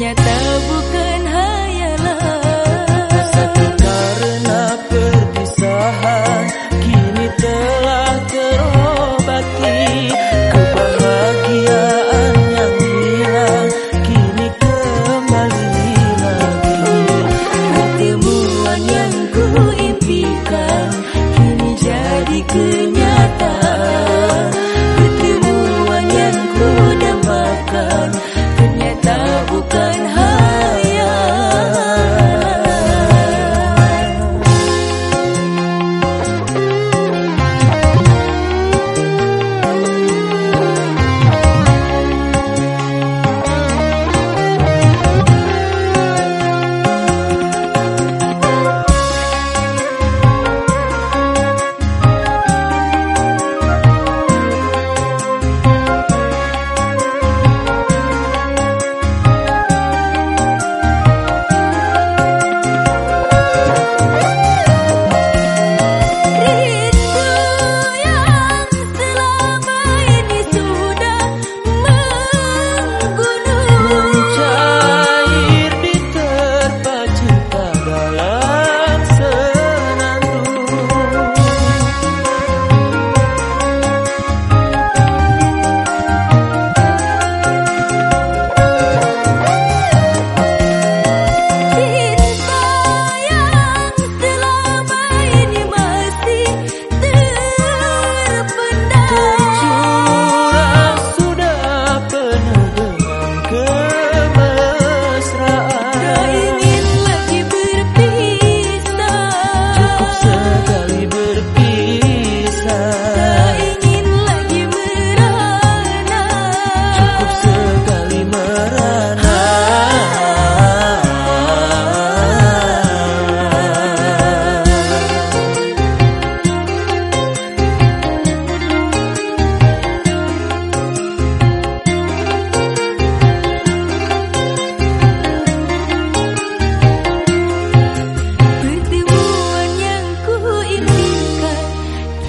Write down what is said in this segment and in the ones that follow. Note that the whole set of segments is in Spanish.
ternyata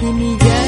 semilla.